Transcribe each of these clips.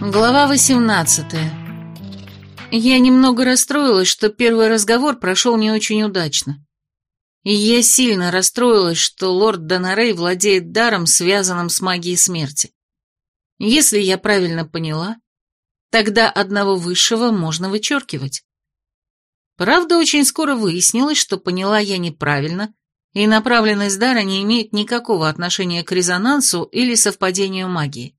Глава 18 Я немного расстроилась, что первый разговор прошел не очень удачно. И я сильно расстроилась, что лорд Донорей владеет даром, связанным с магией смерти. Если я правильно поняла, тогда одного высшего можно вычеркивать. Правда, очень скоро выяснилось, что поняла я неправильно, и направленность дара не имеет никакого отношения к резонансу или совпадению магии.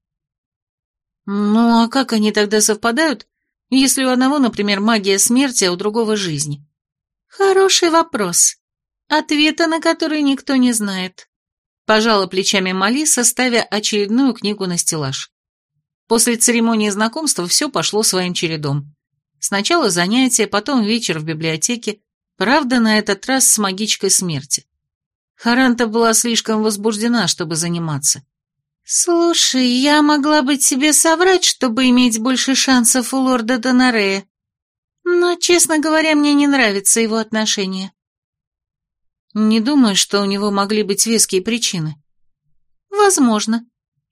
Ну а как они тогда совпадают, если у одного, например, магия смерти, а у другого жизни? Хороший вопрос. Ответа на который никто не знает. Пожала плечами Малиса, ставя очередную книгу на стеллаж. После церемонии знакомства все пошло своим чередом. Сначала занятия, потом вечер в библиотеке, правда, на этот раз с магичкой смерти. Харанта была слишком возбуждена, чтобы заниматься. «Слушай, я могла бы тебе соврать, чтобы иметь больше шансов у лорда Донарея. Но, честно говоря, мне не нравятся его отношения». «Не думаю, что у него могли быть веские причины». «Возможно.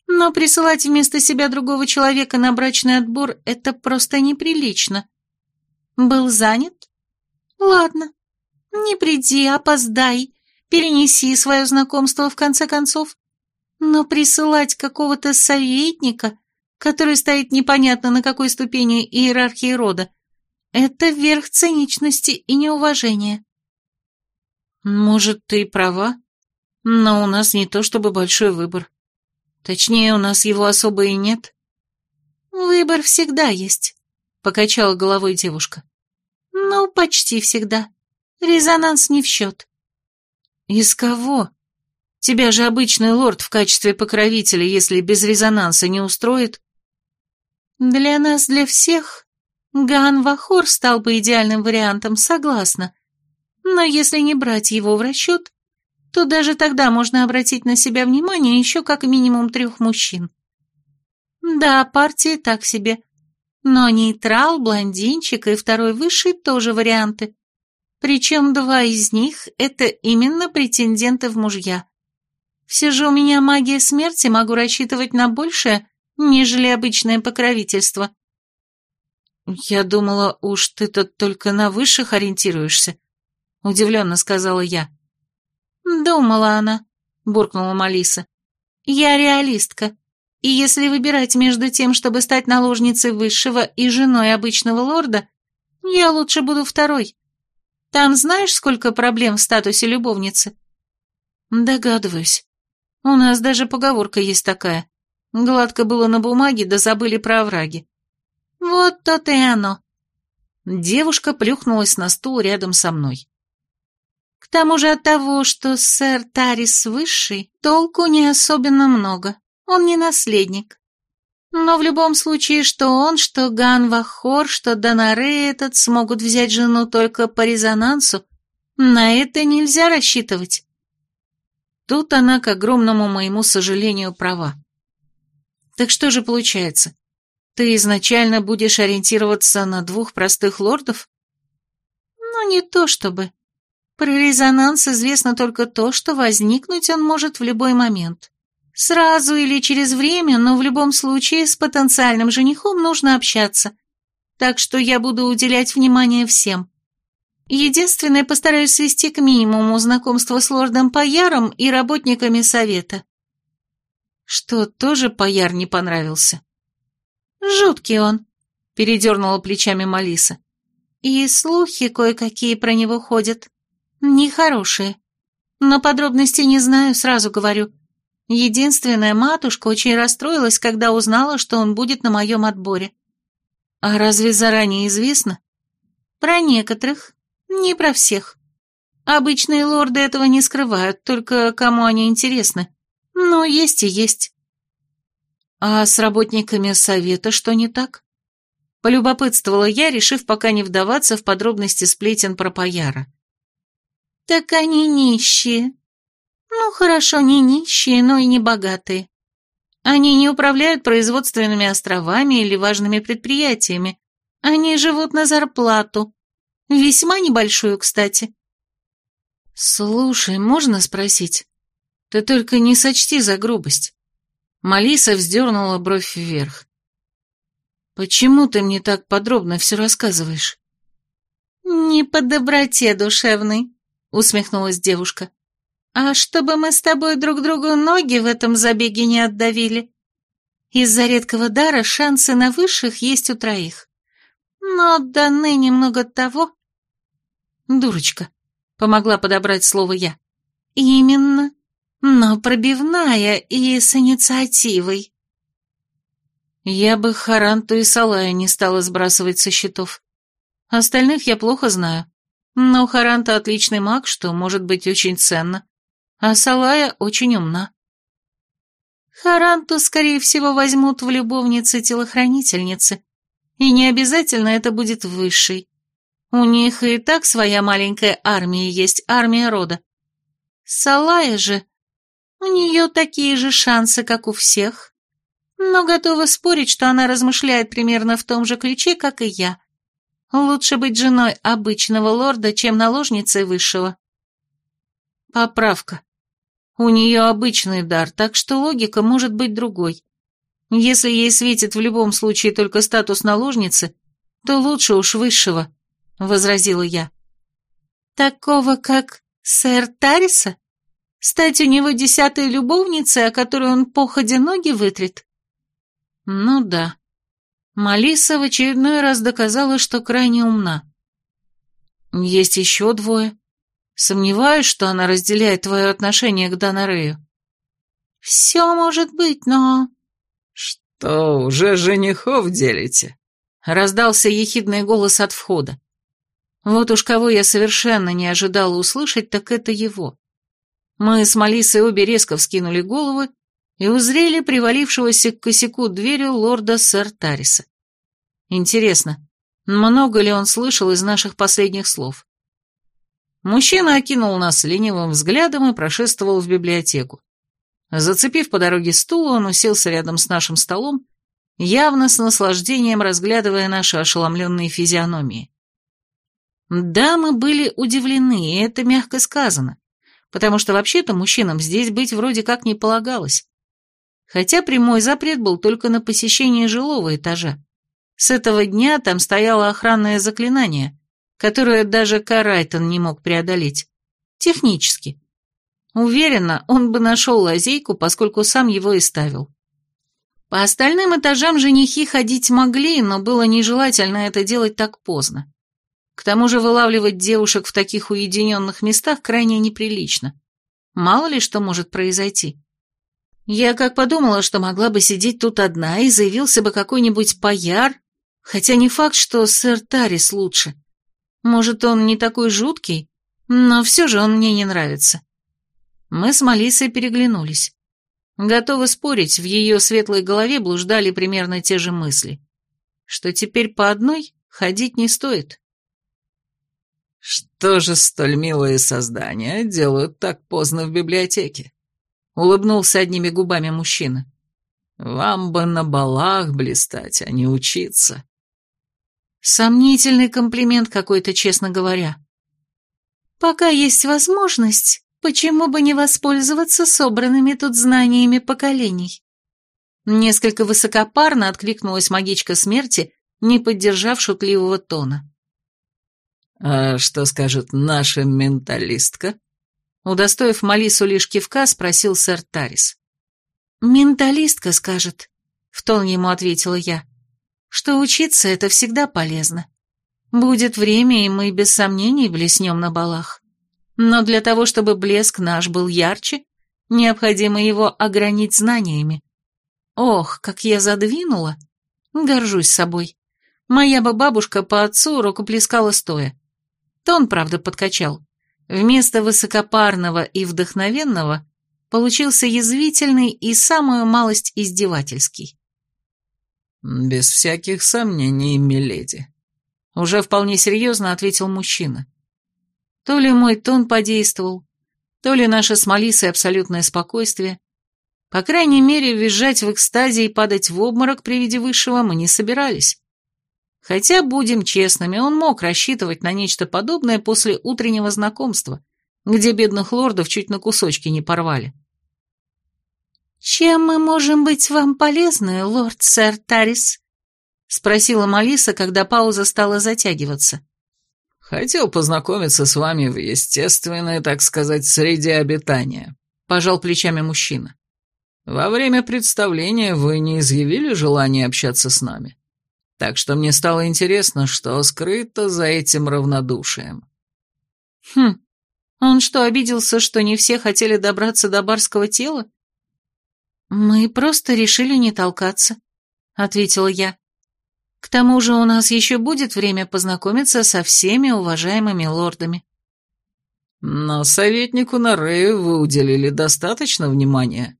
Но присылать вместо себя другого человека на брачный отбор – это просто неприлично. Был занят? Ладно. Не приди, опоздай, перенеси свое знакомство в конце концов. Но присылать какого-то советника, который стоит непонятно на какой ступени иерархии рода, это верх циничности и неуважения. Может, ты и права, но у нас не то чтобы большой выбор. Точнее, у нас его особо и нет. Выбор всегда есть, покачала головой девушка. Ну, почти всегда. Резонанс не в счет. Из кого? Тебя же обычный лорд в качестве покровителя, если без резонанса не устроит. Для нас, для всех, Ган Вахор стал бы идеальным вариантом, согласна. Но если не брать его в расчет, то даже тогда можно обратить на себя внимание еще как минимум трех мужчин. Да, партии так себе. Но нейтрал, блондинчик и второй высший тоже варианты. Причем два из них — это именно претенденты в мужья. Все же у меня магия смерти, могу рассчитывать на большее, нежели обычное покровительство. Я думала, уж ты-то только на высших ориентируешься, удивленно сказала я. Думала она, буркнула Малиса. Я реалистка, и если выбирать между тем, чтобы стать наложницей высшего и женой обычного лорда, я лучше буду второй. Там знаешь, сколько проблем в статусе любовницы? Догадываюсь. У нас даже поговорка есть такая. Гладко было на бумаге, да забыли про овраги. Вот то-то и оно. Девушка плюхнулась на стул рядом со мной. К тому же от того, что сэр Тарис высший, толку не особенно много. Он не наследник. Но в любом случае, что он, что Ган Вахор, что Донаре этот смогут взять жену только по резонансу, на это нельзя рассчитывать. Тут она, к огромному моему сожалению, права. Так что же получается? Ты изначально будешь ориентироваться на двух простых лордов? Ну, не то чтобы. Про резонанс известно только то, что возникнуть он может в любой момент. Сразу или через время, но в любом случае с потенциальным женихом нужно общаться. Так что я буду уделять внимание всем. Единственное, постараюсь свести к минимуму знакомство с лордом Паяром и работниками совета. Что, тоже Паяр не понравился? Жуткий он, передернула плечами Малиса. И слухи кое-какие про него ходят. Нехорошие. Но подробностей не знаю, сразу говорю. Единственная матушка очень расстроилась, когда узнала, что он будет на моем отборе. А разве заранее известно? Про некоторых, не про всех. Обычные лорды этого не скрывают, только кому они интересны. Но есть и есть. А с работниками совета что не так? Полюбопытствовала я, решив пока не вдаваться в подробности сплетен про Паяра. Так они нищие. Ну, хорошо, не нищие, но и не богатые. Они не управляют производственными островами или важными предприятиями. Они живут на зарплату, Весьма небольшую, кстати. Слушай, можно спросить? Ты только не сочти за грубость. Малиса вздернула бровь вверх. «Почему ты мне так подробно все рассказываешь?» «Не по доброте душевной», — усмехнулась девушка. «А чтобы мы с тобой друг другу ноги в этом забеге не отдавили. Из-за редкого дара шансы на высших есть у троих. Но даны немного того...» «Дурочка», — помогла подобрать слово я. «Именно, но пробивная и с инициативой». Я бы Харанту и Салая не стала сбрасывать со счетов. Остальных я плохо знаю. Но Харанта отличный маг, что может быть очень ценно. А Салая очень умна. Харанту, скорее всего, возьмут в любовницы-телохранительницы. И не обязательно это будет высший. У них и так своя маленькая армия есть, армия рода. Салая же... У нее такие же шансы, как у всех. Но готова спорить, что она размышляет примерно в том же ключе, как и я. Лучше быть женой обычного лорда, чем наложницей высшего. Поправка. У нее обычный дар, так что логика может быть другой. Если ей светит в любом случае только статус наложницы, то лучше уж высшего, — возразила я. Такого, как сэр Тариса? Стать у него десятой любовницей, о которой он походе ноги вытрет? Ну да. Малиса в очередной раз доказала, что крайне умна. Есть еще двое. Сомневаюсь, что она разделяет твое отношение к Донарею. Все может быть, но... Что, уже женихов делите? Раздался ехидный голос от входа. Вот уж кого я совершенно не ожидала услышать, так это его. Мы с Малисой обе резко вскинули головы и узрели привалившегося к косяку дверью лорда сэр Тариса. Интересно, много ли он слышал из наших последних слов? Мужчина окинул нас ленивым взглядом и прошествовал в библиотеку. Зацепив по дороге стул, он уселся рядом с нашим столом, явно с наслаждением разглядывая наши ошеломленные физиономии. Да, мы были удивлены, и это мягко сказано, потому что вообще-то мужчинам здесь быть вроде как не полагалось хотя прямой запрет был только на посещение жилого этажа. С этого дня там стояло охранное заклинание, которое даже Карайтон не мог преодолеть. Технически. Уверена, он бы нашел лазейку, поскольку сам его и ставил. По остальным этажам женихи ходить могли, но было нежелательно это делать так поздно. К тому же вылавливать девушек в таких уединенных местах крайне неприлично. Мало ли что может произойти. Я как подумала, что могла бы сидеть тут одна, и заявился бы какой-нибудь паяр, хотя не факт, что сэр Тарис лучше. Может, он не такой жуткий, но все же он мне не нравится. Мы с Малисой переглянулись. Готовы спорить, в ее светлой голове блуждали примерно те же мысли. Что теперь по одной ходить не стоит. «Что же столь милые создания делают так поздно в библиотеке?» улыбнулся одними губами мужчина. «Вам бы на балах блистать, а не учиться». Сомнительный комплимент какой-то, честно говоря. «Пока есть возможность, почему бы не воспользоваться собранными тут знаниями поколений?» Несколько высокопарно откликнулась магичка смерти, не поддержав шутливого тона. «А что скажет наша менталистка?» Удостоив Малису лишь кивка, спросил сэр Тарис. «Менталистка скажет», — в тон ему ответила я, «что учиться это всегда полезно. Будет время, и мы без сомнений блеснем на балах. Но для того, чтобы блеск наш был ярче, необходимо его огранить знаниями. Ох, как я задвинула! Горжусь собой. Моя бы бабушка по отцу рукоплескала стоя. Тон, правда, подкачал. Вместо высокопарного и вдохновенного получился язвительный и самую малость издевательский. «Без всяких сомнений, миледи», — уже вполне серьезно ответил мужчина. То ли мой тон подействовал, то ли наше с Малисой абсолютное спокойствие. По крайней мере, визжать в экстазе и падать в обморок при виде высшего мы не собирались. Хотя, будем честными, он мог рассчитывать на нечто подобное после утреннего знакомства, где бедных лордов чуть на кусочки не порвали. «Чем мы можем быть вам полезны, лорд сэр Тарис?» Спросила Малиса, когда пауза стала затягиваться. Хотел познакомиться с вами в естественной, так сказать, среде обитания. Пожал плечами мужчина. Во время представления вы не изъявили желания общаться с нами. Так что мне стало интересно, что скрыто за этим равнодушием. Хм, он что, обиделся, что не все хотели добраться до барского тела? Мы просто решили не толкаться, ответила я. К тому же у нас еще будет время познакомиться со всеми уважаемыми лордами. Но советнику Нарею вы уделили достаточно внимания.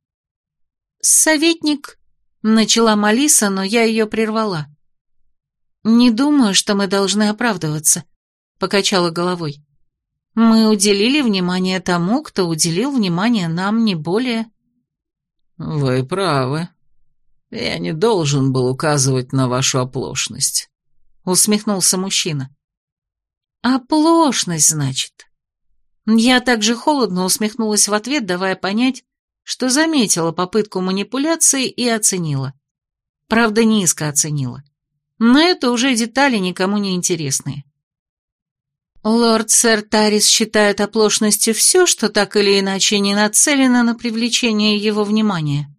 Советник... Начала Малиса, но я ее прервала. «Не думаю, что мы должны оправдываться», — покачала головой. «Мы уделили внимание тому, кто уделил внимание нам, не более». «Вы правы», «Я не должен был указывать на вашу оплошность», — усмехнулся мужчина. «Оплошность, значит?» Я также холодно усмехнулась в ответ, давая понять, что заметила попытку манипуляции и оценила. Правда, низко оценила. Но это уже детали никому не интересные. Лорд Сэр Тарис считает оплошностью все, что так или иначе не нацелено на привлечение его внимания.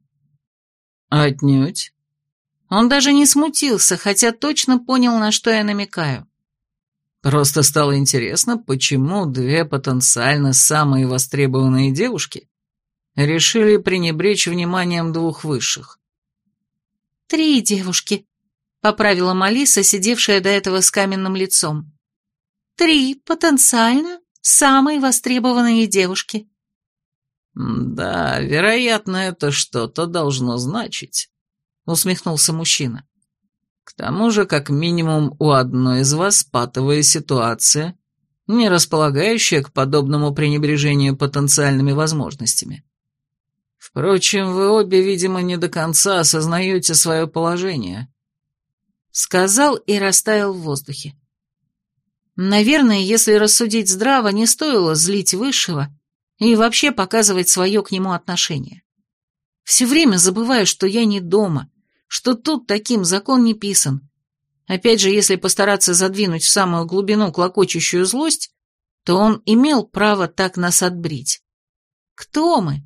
«Отнюдь». Он даже не смутился, хотя точно понял, на что я намекаю. Просто стало интересно, почему две потенциально самые востребованные девушки решили пренебречь вниманием двух высших. «Три девушки», — поправила Малиса, сидевшая до этого с каменным лицом. «Три потенциально самые востребованные девушки». «Да, вероятно, это что-то должно значить», — усмехнулся мужчина. «К тому же, как минимум, у одной из вас патовая ситуация, не располагающая к подобному пренебрежению потенциальными возможностями. Впрочем, вы обе, видимо, не до конца осознаете свое положение», — сказал и растаял в воздухе. Наверное, если рассудить здраво, не стоило злить Высшего, — и вообще показывать свое к нему отношение. Все время забываю, что я не дома, что тут таким закон не писан. Опять же, если постараться задвинуть в самую глубину клокочущую злость, то он имел право так нас отбрить. Кто мы?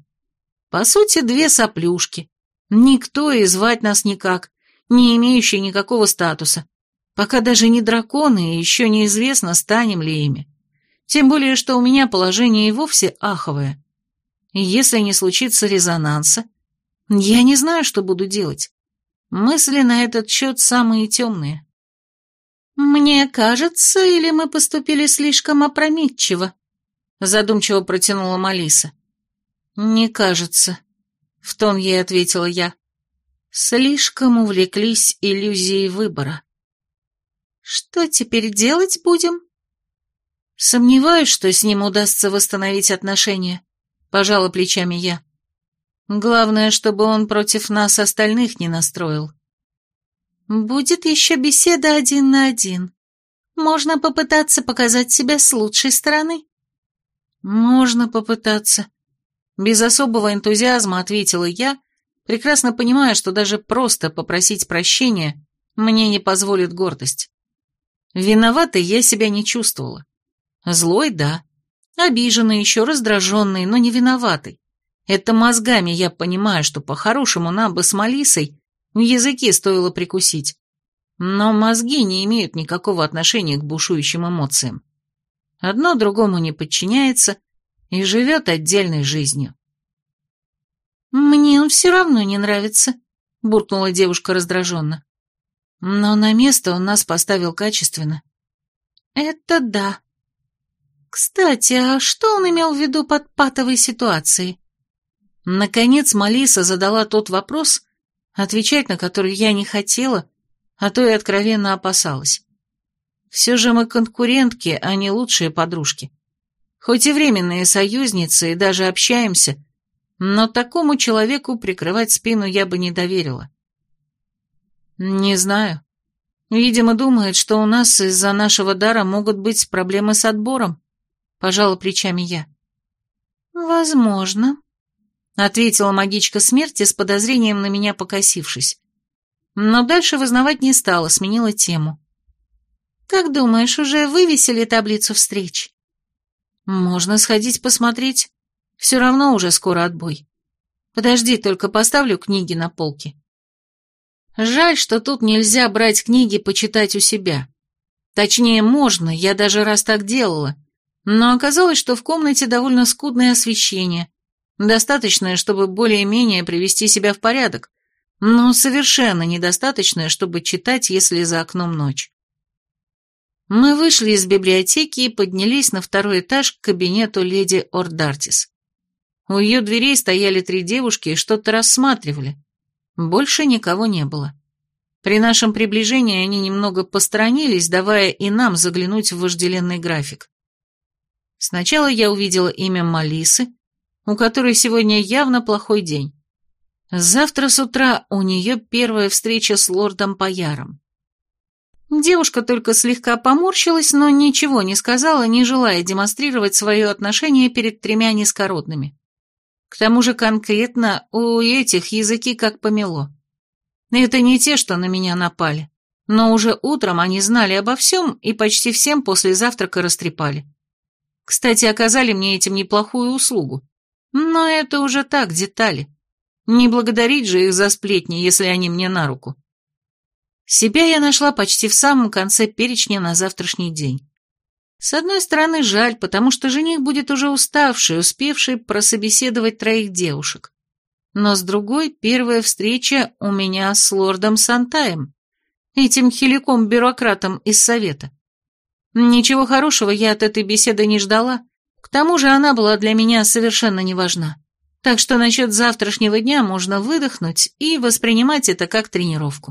По сути, две соплюшки. Никто и звать нас никак, не имеющие никакого статуса. Пока даже не драконы, и еще неизвестно, станем ли ими. Тем более, что у меня положение и вовсе аховое. И если не случится резонанса, я не знаю, что буду делать. Мысли на этот счет самые темные. «Мне кажется, или мы поступили слишком опрометчиво?» Задумчиво протянула Малиса. «Не кажется», — в тон ей ответила я. «Слишком увлеклись иллюзией выбора». «Что теперь делать будем?» Сомневаюсь, что с ним удастся восстановить отношения, пожала плечами я. Главное, чтобы он против нас остальных не настроил. Будет еще беседа один на один. Можно попытаться показать себя с лучшей стороны. Можно попытаться. Без особого энтузиазма ответила я, прекрасно понимая, что даже просто попросить прощения мне не позволит гордость. Виноватой я себя не чувствовала. Злой, да. Обиженный, еще раздраженный, но не виноватый. Это мозгами я понимаю, что по-хорошему нам бы с Малисой в языке стоило прикусить. Но мозги не имеют никакого отношения к бушующим эмоциям. Одно другому не подчиняется и живет отдельной жизнью. «Мне он все равно не нравится», — буркнула девушка раздраженно. «Но на место он нас поставил качественно». «Это да», кстати, а что он имел в виду под патовой ситуацией? Наконец Малиса задала тот вопрос, отвечать на который я не хотела, а то и откровенно опасалась. Все же мы конкурентки, а не лучшие подружки. Хоть и временные союзницы, и даже общаемся, но такому человеку прикрывать спину я бы не доверила. Не знаю. Видимо, думает, что у нас из-за нашего дара могут быть проблемы с отбором пожала плечами я. «Возможно», — ответила магичка смерти с подозрением на меня покосившись. Но дальше вызнавать не стала, сменила тему. «Как думаешь, уже вывесили таблицу встреч?» «Можно сходить посмотреть. Все равно уже скоро отбой. Подожди, только поставлю книги на полке». Жаль, что тут нельзя брать книги почитать у себя. Точнее, можно, я даже раз так делала. Но оказалось, что в комнате довольно скудное освещение, достаточное, чтобы более-менее привести себя в порядок, но совершенно недостаточное, чтобы читать, если за окном ночь. Мы вышли из библиотеки и поднялись на второй этаж к кабинету леди Ордартис. У ее дверей стояли три девушки и что-то рассматривали. Больше никого не было. При нашем приближении они немного посторонились, давая и нам заглянуть в вожделенный график. Сначала я увидела имя Малисы, у которой сегодня явно плохой день. Завтра с утра у нее первая встреча с лордом Паяром. Девушка только слегка поморщилась, но ничего не сказала, не желая демонстрировать свое отношение перед тремя низкородными. К тому же конкретно у этих языки как помело. Это не те, что на меня напали. Но уже утром они знали обо всем и почти всем после завтрака растрепали. Кстати, оказали мне этим неплохую услугу. Но это уже так, детали. Не благодарить же их за сплетни, если они мне на руку. Себя я нашла почти в самом конце перечня на завтрашний день. С одной стороны, жаль, потому что жених будет уже уставший, успевший прособеседовать троих девушек. Но с другой, первая встреча у меня с лордом Сантаем, этим хиликом-бюрократом из совета. Ничего хорошего я от этой беседы не ждала, к тому же она была для меня совершенно не важна. Так что насчет завтрашнего дня можно выдохнуть и воспринимать это как тренировку.